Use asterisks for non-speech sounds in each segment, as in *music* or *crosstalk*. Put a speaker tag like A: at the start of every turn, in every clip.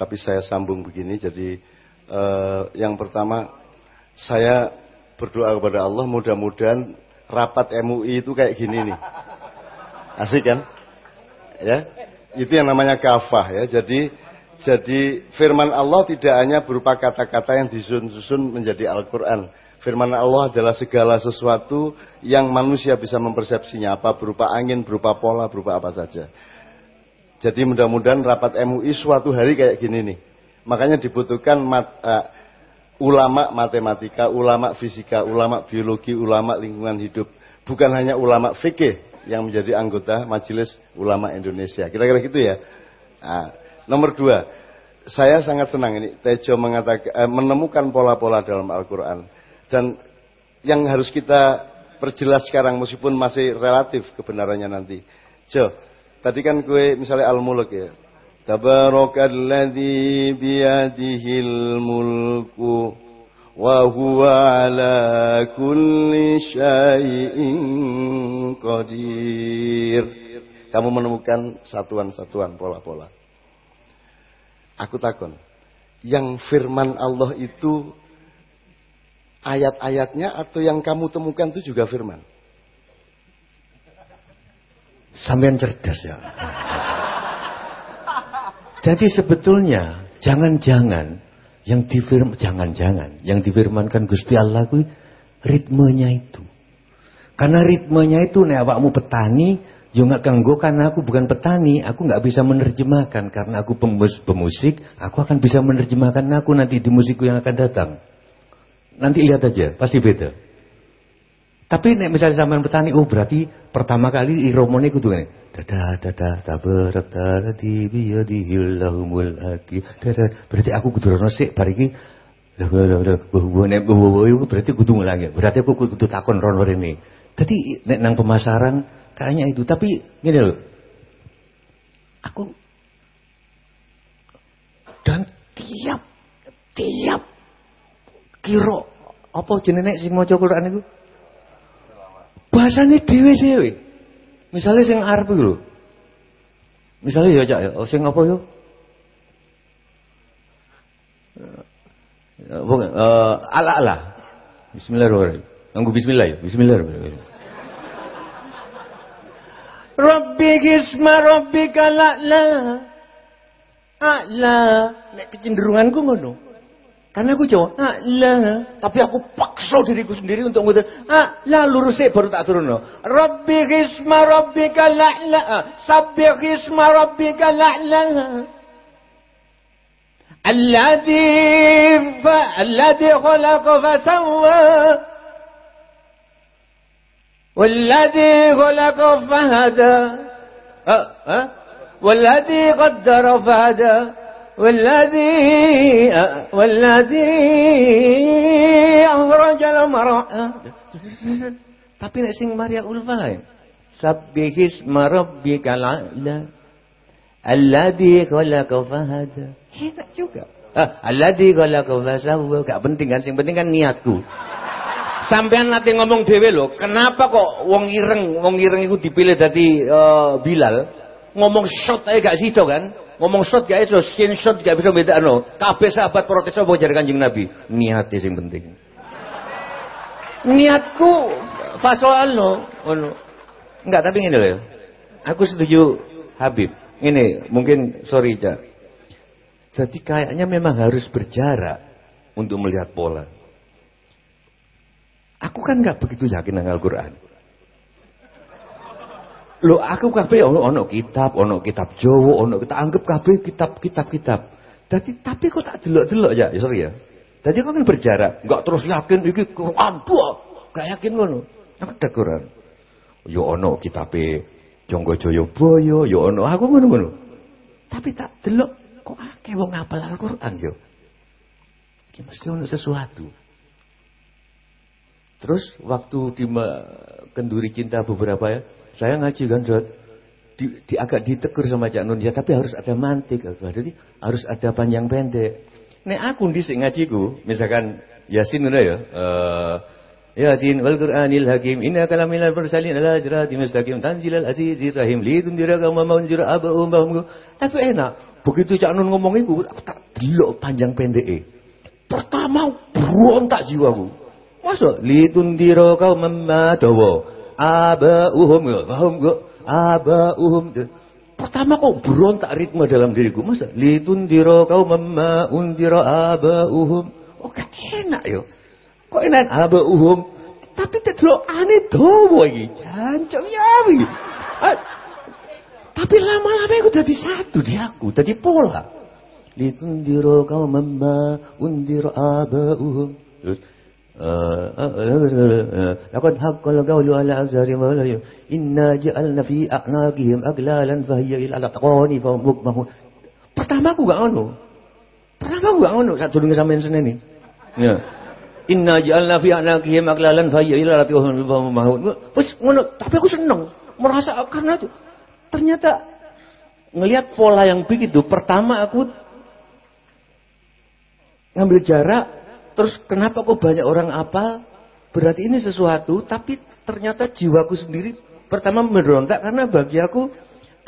A: tapi saya sambung begini. Jadi eh, yang pertama saya berdoa kepada Allah mudah-mudahan rapat MUI itu kayak gini nih. Asik kan? Ya. Itu yang namanya kafah ya. Jadi jadi firman Allah tidak hanya berupa kata-kata yang disusun-susun menjadi Al-Qur'an. Firman Allah adalah segala sesuatu yang manusia bisa mempersepsinya apa berupa angin, berupa pola, berupa apa saja. Jadi mudah-mudahan rapat MUI suatu hari kayak gini nih. Makanya dibutuhkan mat, uh, ulama matematika, ulama fisika, ulama biologi, ulama lingkungan hidup. Bukan hanya ulama fikih yang menjadi anggota Majelis Ulama Indonesia. Kira-kira gitu ya. Nah, nomor dua, saya sangat senang ini Tejo mengatakan uh, menemukan pola-pola dalam Al-Quran dan yang harus kita perjelas sekarang meskipun masih relatif kebenarannya nanti. Jo, tadi kan gue misalnya Al-Mulk ya. Tabarakalladzi biyadihil mulku wa huwa ala kulli syai'in qadir. Kamu menemukan satuan-satuan pola-pola. Aku takon, yang firman Allah itu ayat-ayatnya atau yang kamu temukan itu juga firman?
B: Sampean cerdas ya. Jadi sebetulnya jangan-jangan yang difirm jangan-jangan yang difirmankan Gusti Allah itu ritmenya itu. Karena ritmenya itu nih awakmu petani, yo nggak ganggu karena aku bukan petani, aku nggak bisa menerjemahkan karena aku pemus pemusik, aku akan bisa menerjemahkan aku nanti di musikku yang akan datang. Nanti lihat aja, pasti beda. Tapi nek misalnya sampean petani, oh berarti pertama kali iromone kudu ngene. Dada dada tabarak di biyadihillahumul haqi. Dada berarti aku kudu rono sik bar iki nek berarti kudu ngulangi. Berarti aku kudu takon rono rene. Tadi nek nang pemasaran kayaknya itu, tapi gini loh. Aku dan tiap tiap kira apa jenenge sing maca Quran niku? Bahasane dhewe-dhewe. Misale sing arep lho. Misale ya Cak ya, oh, sing apa yo? Bukan, uh, ala ala. Bismillahirrahmanirrahim. Anggu bismillah ya. Bismillahirrahmanirrahim. Rabbi gisma rabbika la'la. A'la. Nek kecenderunganku ngono. Karena aku jawab, ah lah. Tapi aku paksa diriku sendiri untuk ngutip, ah lah lurus baru tak turun. Rabbi gisma rabbika la'la. Ah, sabbi gisma rabbika la'la. Alladhi fa alladhi khalaqa fa sawwa. والذي خلق فهدى أه أه والذي قدر فهدى والذي والذي أخرج المرأة tapi nek sing Maria Ulfa lain Sabbihis marabbika la'la Alladhi khalaqa fahada Enak juga ah, Alladhi khalaqa fasawwa Gak penting kan, sing penting kan niatku Sampean nanti ngomong dewe loh Kenapa kok wong ireng Wong ireng itu dipilih dari uh, Bilal Ngomong shot aja gak situ kan Ngomong shot gak itu, sin shot gak bisa beda no. Kabeh sahabat protes apa jare Kanjeng Nabi? Niat sing penting. Niatku fasoal no, ono. Enggak, tapi ngene loh. Aku setuju Habib. Ini mungkin sorry Cak. Jadi kayaknya memang harus berjarak untuk melihat pola. Aku kan nggak begitu yakin dengan Al-Quran. Lo aku kabeh ono ono kitab, ono kitab Jawa, ono kita anggap kabeh kitab-kitab-kitab. Tapi tapi kok tak delok-delok ya, sorry ya. Jadi kok kan berjarak, enggak terus yakin iki Quran gak yakin ngono. Ada Quran. Yo ono kitabe Jonggo Joyoboyo, yo ono aku ngono-ngono. Tapi tak delok kok akeh wong ngapal Al-Qur'an yo. Iki mesti ono sesuatu. Terus waktu di kenduri cinta beberapa ya, saya ngaji kan, di, di agak ditegur sama Cak Nun, ya tapi harus ada mantik. Jadi harus ada panjang pendek. Nek aku di ngajiku, misalkan Yasin udah ya, uh, Yasin wal Qur'anil Hakim inna kalamil mursalin ala siratim mustaqim tanzilal azizir rahim li tundira kaum maunzira abahum bahum tapi enak begitu Cak Nun ngomong iku aku tak delok panjang pendeke. Pertama berontak jiwaku. Masa litundira kau mamma dawa. Abauhum ya, paham gak? Abauhum. Pertama kok berontak ritme dalam diriku. Masa litundira kau mamma undira abauhum. Oh gak enak yo. Kok enak abauhum? Tapi terlalu aneh dawa iki. Jancuk ya iki. Ah, tapi lama-lama aku jadi satu di aku, jadi pola. Litundira kau mamma undira abauhum. Terus لقد حق القول على أكثرهم إنا جعلنا في أعناقهم أغلالا فهي إلى الأطقان فهم مكمهون Pertama aku gak ngono. Pertama aku gak ngono saat durung sampean seneni. Ya. Inna ja'alna fi anaqihim aglalan fa hiya ila ratihum mahun. Wis ngono, tapi aku seneng merasa karena itu ternyata ngelihat pola yang begitu. Pertama aku ngambil jarak Terus kenapa kok banyak orang apa? Berarti ini sesuatu, tapi ternyata jiwaku sendiri pertama memberontak karena bagi aku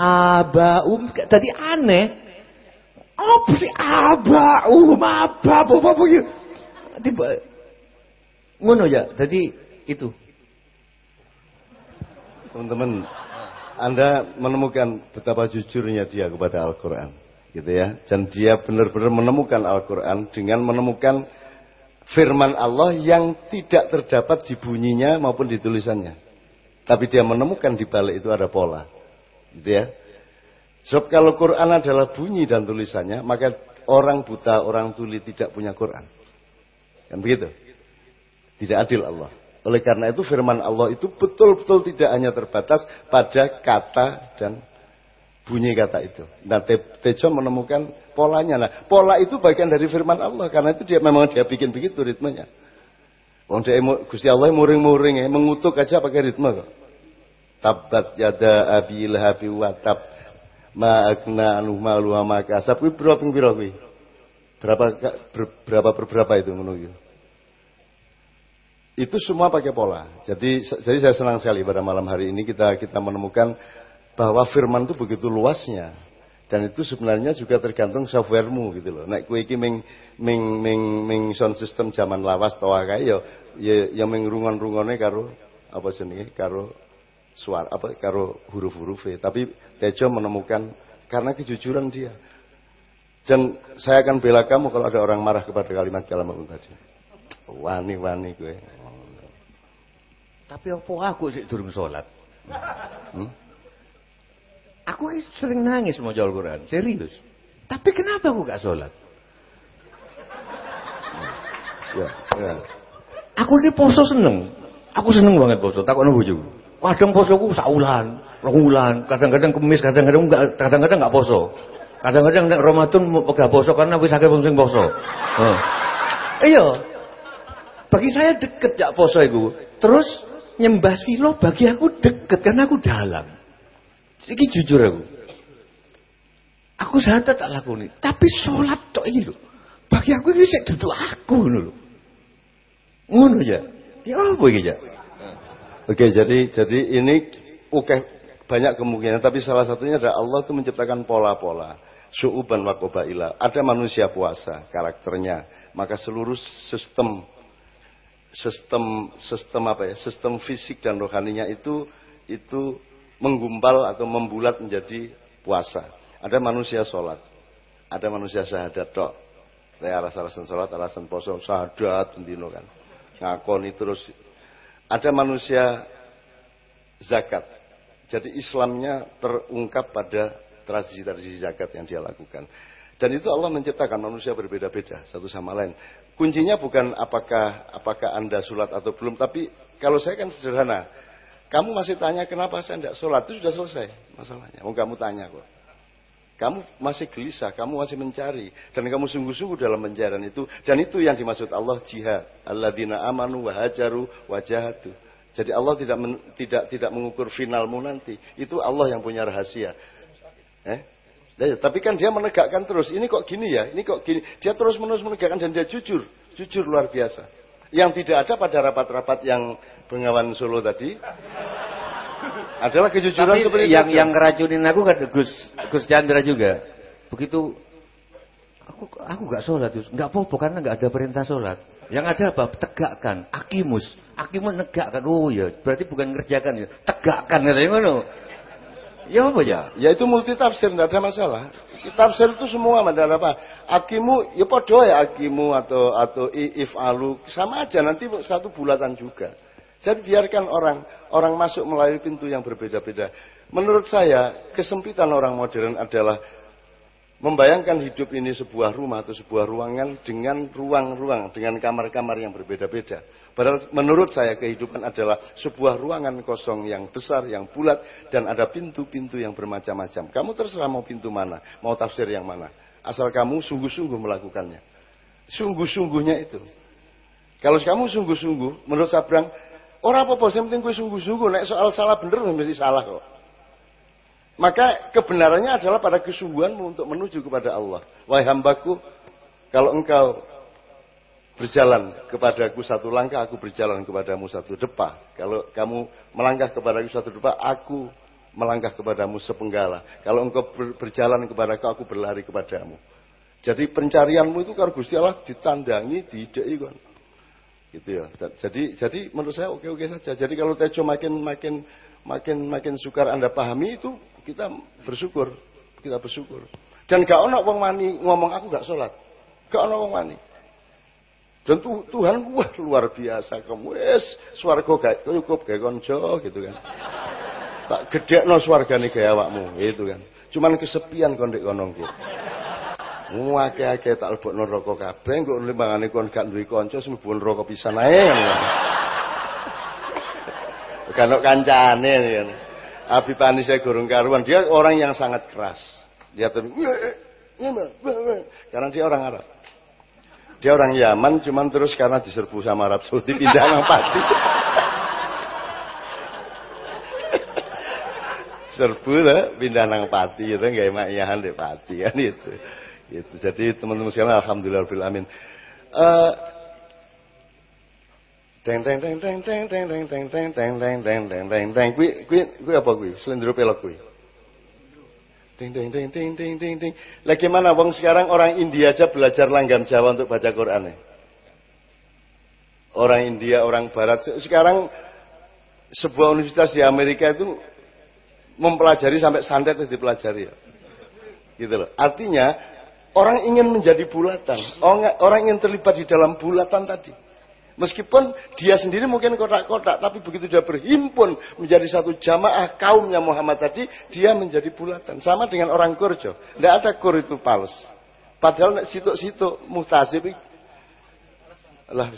B: abaum tadi aneh. Apa sih abaum apa apa apa gitu. Tiba ngono ya. Jadi itu.
A: Teman-teman, Anda menemukan betapa jujurnya dia kepada Al-Qur'an, gitu ya. Dan dia benar-benar menemukan Al-Qur'an dengan menemukan firman Allah yang tidak terdapat di bunyinya maupun di tulisannya. Tapi dia menemukan di balik itu ada pola. Gitu ya. Sebab kalau Quran adalah bunyi dan tulisannya, maka orang buta, orang tuli tidak punya Quran. Kan begitu? Tidak adil Allah. Oleh karena itu firman Allah itu betul-betul tidak hanya terbatas pada kata dan bunyi kata itu. Nah, Tejo menemukan polanya. Nah, pola itu bagian dari firman Allah karena itu dia memang dia bikin begitu ritmenya. Wong dia Gusti Allah muring-muring ya, mengutuk aja pakai ritme kok. Tabat yada abi lahabi wa tab ma akna anu malu ma kasab kuwi berapa pira kuwi? Berapa berapa berapa itu menunggu? Itu semua pakai pola. Jadi jadi saya senang sekali pada malam hari ini kita kita menemukan bahwa firman itu begitu luasnya. Dan itu sebenarnya juga tergantung softwaremu gitu loh. Nek kowe iki ming ming ming ming sound system zaman lawas to kae ya ya, ya ming rungon-rungone karo apa jenenge karo suara apa karo huruf-huruf tapi Tejo menemukan karena kejujuran dia. Dan saya akan bela kamu kalau ada orang marah kepada kalimat kalimat tadi. Wani-wani gue
B: tapi apa aku sih durung salat? Hmm? Aku sering nangis mau jual Quran, serius. Tapi kenapa aku gak sholat? Ya, ya. Aku ini poso seneng. Aku seneng banget poso. Takut nunggu juga. Kadang poso aku saulan, rong kadang-kadang kemis, kadang-kadang enggak, kadang-kadang enggak poso. Kadang-kadang nek Ramadan gak poso karena wis akeh wong sing poso. Heeh. Iya. Bagi saya deket ya poso itu. Terus nyembah silo bagi aku deket karena aku dalam. Iki jujur aku. Aku sangat tak lakoni, tapi sholat tok ini lho. Bagi aku ini sik dudu aku lho. Ngono ya. Ya apa iki ya?
A: Oke, jadi jadi ini oke banyak kemungkinan tapi salah satunya adalah Allah itu menciptakan pola-pola. Su'uban wa. Ada manusia puasa karakternya, maka seluruh sistem sistem sistem apa ya? Sistem fisik dan rohaninya itu itu menggumpal atau membulat menjadi puasa. Ada manusia sholat, ada manusia syahadat dok. Saya alasan sholat, alasan poso, syahadat, tentino kan. Ngakoni terus. Ada manusia zakat. Jadi Islamnya terungkap pada tradisi-tradisi zakat yang dia lakukan. Dan itu Allah menciptakan manusia berbeda-beda satu sama lain. Kuncinya bukan apakah apakah Anda sholat atau belum, tapi kalau saya kan sederhana. Kamu masih tanya kenapa saya tidak sholat, itu sudah selesai masalahnya. Mau kamu tanya kok. Kamu masih gelisah, kamu masih mencari. Dan kamu sungguh-sungguh dalam pencarian itu. Dan itu yang dimaksud Allah jihad. Alladzina amanu wa hajaru wa jahadu. Jadi Allah tidak men, tidak tidak mengukur finalmu nanti. Itu Allah yang punya rahasia. Eh? Ya, tapi kan dia menegakkan terus. Ini kok gini ya? Ini kok gini? Dia terus menerus menegakkan dan dia jujur. Jujur luar biasa. Yang tidak ada pada rapat-rapat yang Bengawan Solo tadi adalah kejujuran
B: Tapi
A: seperti
B: yang itu. yang ngeracunin aku kan Gus Gus Chandra juga. Begitu aku aku nggak sholat, nggak apa-apa karena nggak ada perintah sholat. Yang ada apa? Tegakkan, akimus, akimus negakkan. Oh ya, berarti bukan ngerjakan ya, tegakkan katanya ngono. Ya apa ya?
A: Ya itu multi tafsir, tidak ada masalah. Tafsir itu semua ada apa? Akimu, ya podo ya akimu atau atau alu sama aja nanti satu bulatan juga. Jadi biarkan orang orang masuk melalui pintu yang berbeda-beda. Menurut saya kesempitan orang modern adalah membayangkan hidup ini sebuah rumah atau sebuah ruangan dengan ruang-ruang, dengan kamar-kamar yang berbeda-beda. Padahal menurut saya kehidupan adalah sebuah ruangan kosong yang besar, yang bulat, dan ada pintu-pintu yang bermacam-macam. Kamu terserah mau pintu mana, mau tafsir yang mana. Asal kamu sungguh-sungguh melakukannya. Sungguh-sungguhnya itu. Kalau kamu sungguh-sungguh, menurut Sabrang, orang apa-apa, yang penting gue sungguh-sungguh. Nek soal salah bener, mesti salah kok. Maka kebenarannya adalah pada kesungguhanmu untuk menuju kepada Allah. Wahai hambaku, kalau engkau berjalan kepadaku satu langkah, aku berjalan kepadamu satu depa. Kalau kamu melangkah kepadaku satu depa, aku melangkah kepadamu sepenggala. Kalau engkau berjalan kepadaku, aku berlari kepadamu. Jadi pencarianmu itu kalau Gusti Allah ditandangi, didei kan. Gitu ya. Jadi jadi menurut saya oke-oke saja. Jadi kalau Tejo makin makin makin makin sukar Anda pahami itu kita bersyukur, kita bersyukur. Dan gak ono wong wani ngomong aku gak sholat. Gak ono wong wani. Dan Tuhan wah luar biasa kamu wes swarga gak cukup gak konco gitu kan. Tak gede no swargane gaya awakmu gitu kan. Cuman kesepian kon ndek kono ki. Ngake-ake tak lebokno neraka kabeh engko limbangane kon gak duwe kanca semlebu neraka pisan ae. Kan kancane kan. Habib Anis saya gurung karuan. Dia orang yang sangat keras. Dia tuh, karena dia orang Arab. Dia orang Yaman, cuman terus karena diserbu sama Arab Saudi pindah nang Pati. *laughs* Serbu lah, pindah nang Pati itu nggak iyahan di Pati kan itu. Itu. Jadi teman-teman sekalian alhamdulillah amin. Uh, Teng teng teng teng teng teng teng teng teng teng teng teng teng teng teng kui kui kui apa kui? Selendro pelok kui. Teng teng teng teng teng teng teng. Lagi mana wong sekarang orang India aja belajar langgam Jawa untuk baca Quran. Orang India, orang Barat. Sekarang sebuah universitas di Amerika itu mempelajari sampai santet itu dipelajari ya. Gitu loh. Artinya orang ingin menjadi bulatan. Orang ingin terlibat di dalam bulatan tadi. Meskipun dia sendiri mungkin kotak-kotak, tapi begitu dia berhimpun menjadi satu jamaah kaumnya Muhammad tadi, dia menjadi bulatan. Sama dengan orang Kurjo. Tidak ada kur itu pals. Padahal situ-situ muhtasib lah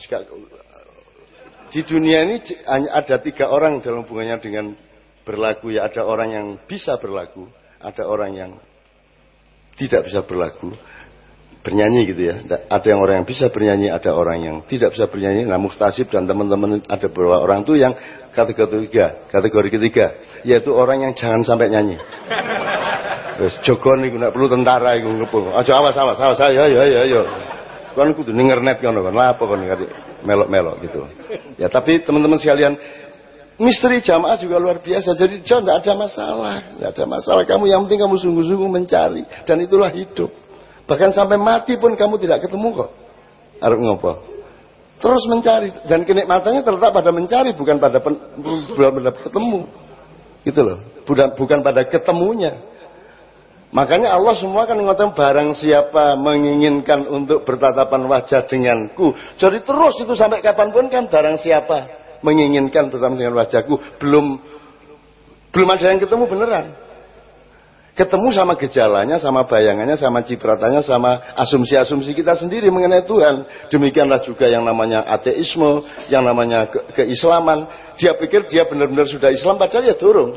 A: di dunia ini hanya ada tiga orang dalam hubungannya dengan berlagu ya ada orang yang bisa berlagu ada orang yang tidak bisa berlagu bernyanyi gitu ya. Ada yang orang yang bisa bernyanyi, ada orang yang tidak bisa bernyanyi. Nah, mustasib dan teman-teman ada beberapa orang tuh yang kategori ketiga, kategori ketiga, yaitu orang yang jangan sampai nyanyi. Wes jogon nek perlu tentara iku ngepo. Aja awas awas awas ayo ayo ayo ayo. Kan kudu ninger net ngono kan. Lah apa kon melok-melok gitu. Ya tapi teman-teman sekalian Misteri jamaah juga luar biasa. Jadi tidak ada masalah. Tidak ada masalah. Kamu yang penting kamu sungguh-sungguh mencari. Dan itulah hidup. Bahkan sampai mati pun kamu tidak ketemu kok. Harus ngopo. Terus mencari dan kenikmatannya terletak pada mencari bukan pada pen, pada ketemu. Gitu loh. Bukan bukan pada ketemunya. Makanya Allah semua kan mengatakan barang siapa menginginkan untuk bertatapan wajah denganku. Jadi terus itu sampai kapan pun kan barang siapa menginginkan tetap dengan wajahku. Belum belum ada yang ketemu beneran ketemu sama gejalanya, sama bayangannya, sama cipratannya, sama asumsi-asumsi kita sendiri mengenai Tuhan. Demikianlah juga yang namanya ateisme, yang namanya ke keislaman. Dia pikir dia benar-benar sudah Islam, padahal ya turun.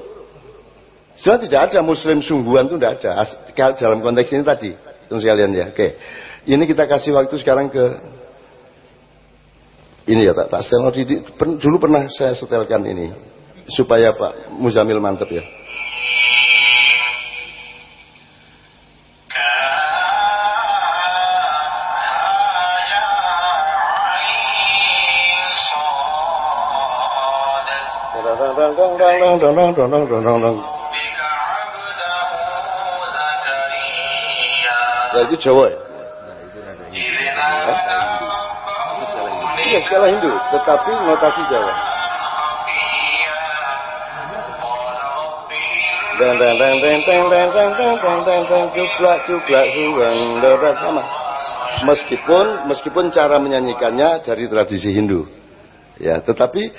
A: Sebenarnya tidak ada Muslim sungguhan itu tidak ada dalam konteks ini tadi, teman sekalian ya. Oke, ini kita kasih waktu sekarang ke ini ya tak tak setel dulu pernah saya setelkan ini supaya Pak Muzamil mantep ya. Dong dong dong dong dong dong dong Nah, itu Jawa ya? Iya, skala Hindu, tetapi notasi Jawa. Dan dan dan dan dan dan dan dan dan dan dan cuplak cuplak suang dapat sama. Meskipun meskipun cara menyanyikannya dari tradisi Hindu, ya, tetapi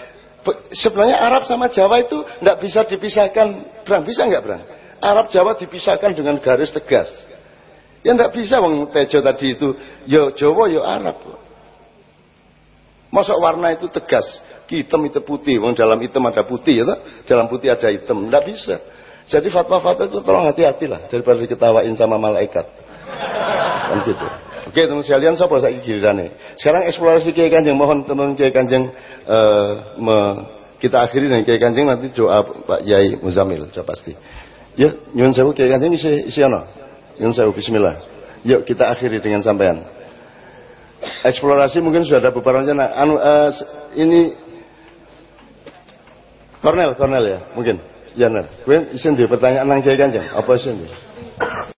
A: sebenarnya Arab sama Jawa itu tidak bisa dipisahkan, berang bisa nggak berang? Arab Jawa dipisahkan dengan garis tegas. Ya tidak bisa Wong Tejo tadi itu, yo Jawa yo Arab. Masa warna itu tegas, hitam itu putih, wong dalam hitam ada putih ya dalam putih ada hitam, tidak bisa. Jadi fatwa-fatwa itu tolong hati-hati lah daripada diketawain sama malaikat. Kan. Oke teman sekalian saya gilirannya. Sekarang eksplorasi Kiai Kanjeng mohon teman Kiai Kanjeng me, kita akhiri dengan Kiai Kanjeng nanti doa Pak Yai Muzamil sudah pasti. Ya, nyun sewu Kiai Kanjeng isi isi ana. Nyun sewu bismillah. Yuk kita akhiri dengan sampean. Eksplorasi mungkin sudah ada beberapa rencana. Anu uh, ini Cornel, Cornel ya, mungkin. Ya, nah. Gue isin di pertanyaan nang Kiai Kanjeng. Apa isin di?